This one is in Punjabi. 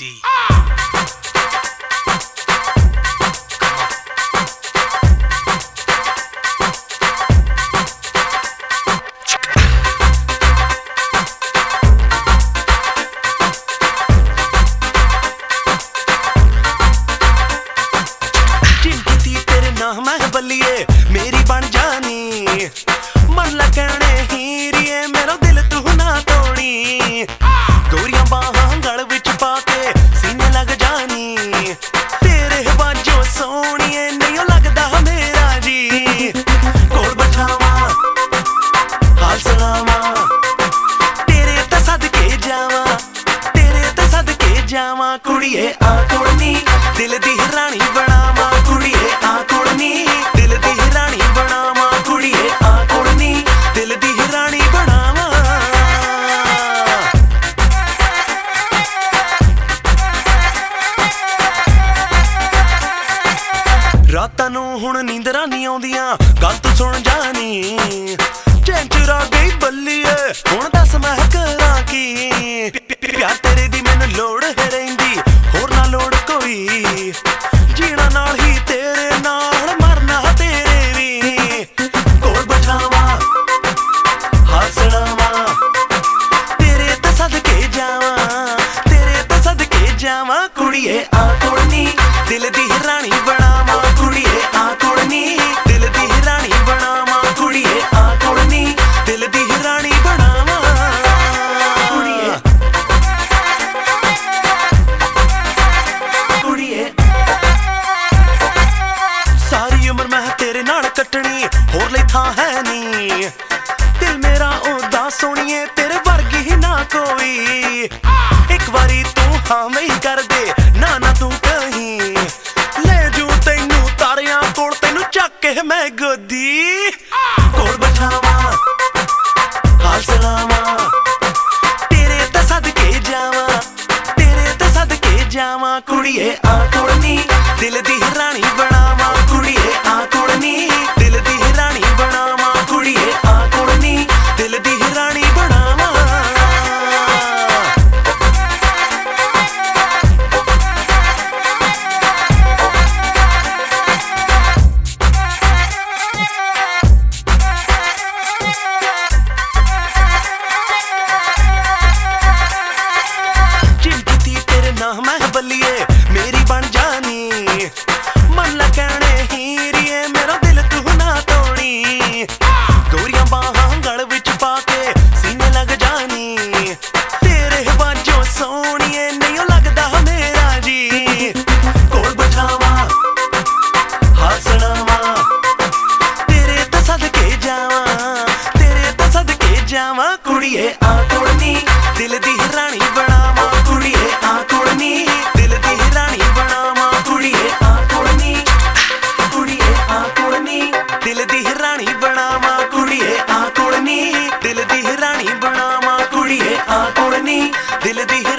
D. Ah! ਮੈਨੂੰ ਹੁਣ ਨੀਂਦਰਾਂ ਨਹੀਂ ਆਉਂਦੀਆਂ, ਗੱਲ ਤੂੰ ਸੁਣ ਜਾਣੀ ਚੈਂਚਰਾ ਗਈ ਬੱਲੀਏ, ਹੁਣ ਦੱਸ ਮੈਂ ਕਰਾਂ ਕੀ? ਪਿਆਰ ਤੇਰੇ ਦੀ ਮੈਨੂੰ ਲੋੜ ਹੈ ਰਹਿੰਦੀ, ਹੋਰ ਨਾ ਲੋੜ ਕੋਈ। ਜੀਣਾ ਨਾਲ ਹੀ ਤੇਰੇ ਨਾਲ, ਮਰਨਾ ਤੇਰੇ ਵੀ। ਕੋਲ ਬਠਾਵਾ ਹੱਸਣਾ ਤੇਰੇ ਤੇ ਸਦਕੇ ਜਾਵਾਂ, ਤੇਰੇ ਤੇ ਸਦਕੇ ਜਾਵਾਂ। ਕੁੜੀਏ, ਆ ਕੋਲ ਦਿਲ ਦੀ ਸੋਣੀਏ ਤੇਰੇ ਵਰਗੀ ਹੀ ਨਾ ਕੋਈ। ਇੱਕ ਵਾਰੀ ਤੂੰ ਹਾਂ ਮੈਂ ਕਰ ਦੇ, ਨਾ ਨਾ ਤੂੰ ਕਹੀਂ। ਲੈ ਜੂ ਤੈਨੂੰ ਤਾਰਿਆਂ ਕੋਲ, ਤੈਨੂੰ ਚੱਕ ਕੇ ਮੈਂ ਗੋਦੀ। ਕੋਲ ਬਿਠਾਵਾਂ, ਹਾਲ ਸਲਾਮਾ। ਤੇਰੇ ਤਾਂ ਸਦਕੇ ਜਾਵਾਂ, ਤੇਰੇ ਤਾਂ ਸਦਕੇ ਜਾਵਾਂ, ਕੁੜੀਏ ¡Viva la!